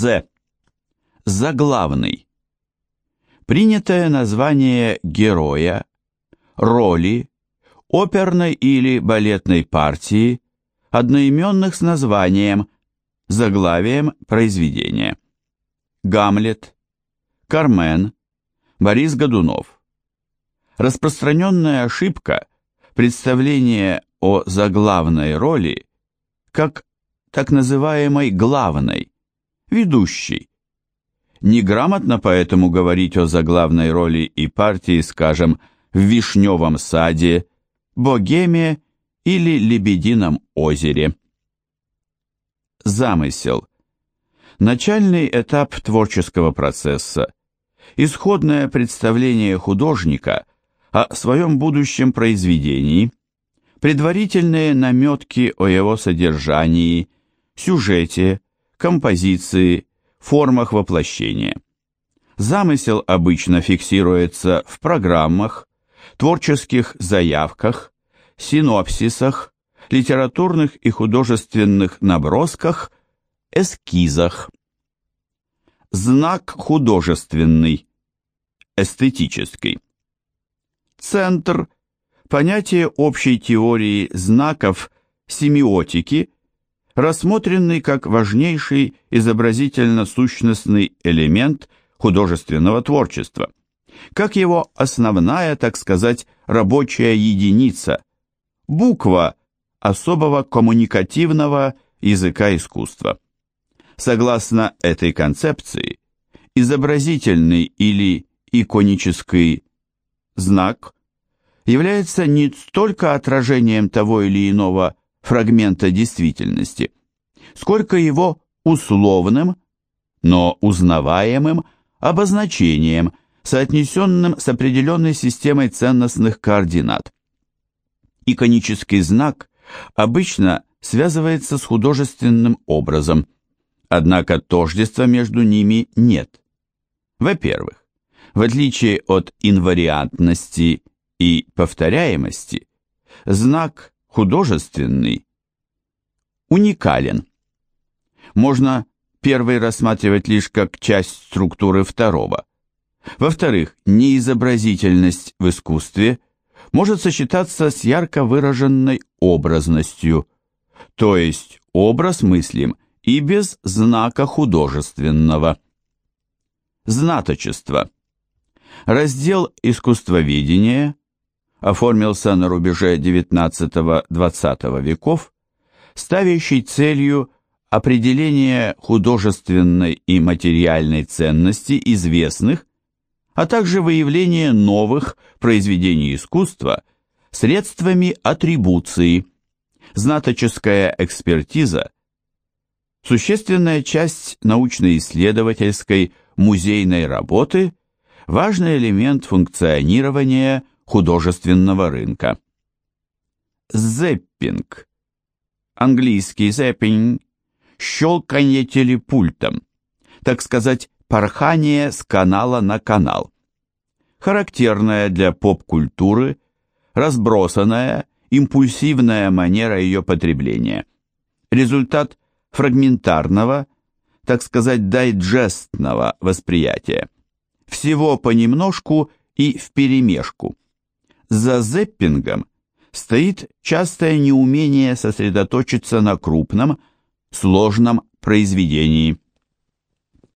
З. Заглавный. Принятое название героя, роли, оперной или балетной партии, одноименных с названием, заглавием произведения. Гамлет, Кармен, Борис Годунов. Распространенная ошибка – представление о заглавной роли как так называемой главной, ведущей. Неграмотно поэтому говорить о заглавной роли и партии, скажем, в Вишневом саде, Богеме или Лебедином озере. Замысел. Начальный этап творческого процесса. Исходное представление художника о своем будущем произведении, предварительные наметки о его содержании, сюжете, композиции, формах воплощения. Замысел обычно фиксируется в программах, творческих заявках, синопсисах, литературных и художественных набросках, эскизах. Знак художественный, эстетический. Центр – понятие общей теории знаков семиотики, рассмотренный как важнейший изобразительно-сущностный элемент художественного творчества, как его основная, так сказать, рабочая единица, буква особого коммуникативного языка искусства. Согласно этой концепции, изобразительный или иконический знак является не столько отражением того или иного фрагмента действительности, сколько его условным, но узнаваемым обозначением, соотнесенным с определенной системой ценностных координат. Иконический знак обычно связывается с художественным образом, однако тождества между ними нет. Во-первых, в отличие от инвариантности и повторяемости, знак художественный уникален. Можно первый рассматривать лишь как часть структуры второго. Во-вторых, неизобразительность в искусстве может сочетаться с ярко выраженной образностью, то есть образ мыслим и без знака художественного. Знаточество. Раздел искусствоведения оформился на рубеже XIX-XX веков, ставящий целью определение художественной и материальной ценности известных а также выявление новых произведений искусства средствами атрибуции. Знаточеская экспертиза – существенная часть научно-исследовательской музейной работы, важный элемент функционирования художественного рынка. Зеппинг. Английский зеппинг – щелканье телепультом, так сказать, порхание с канала на канал. Характерная для поп-культуры, разбросанная, импульсивная манера ее потребления. Результат фрагментарного, так сказать, дайджестного восприятия. Всего понемножку и вперемешку. За зеппингом стоит частое неумение сосредоточиться на крупном, сложном произведении.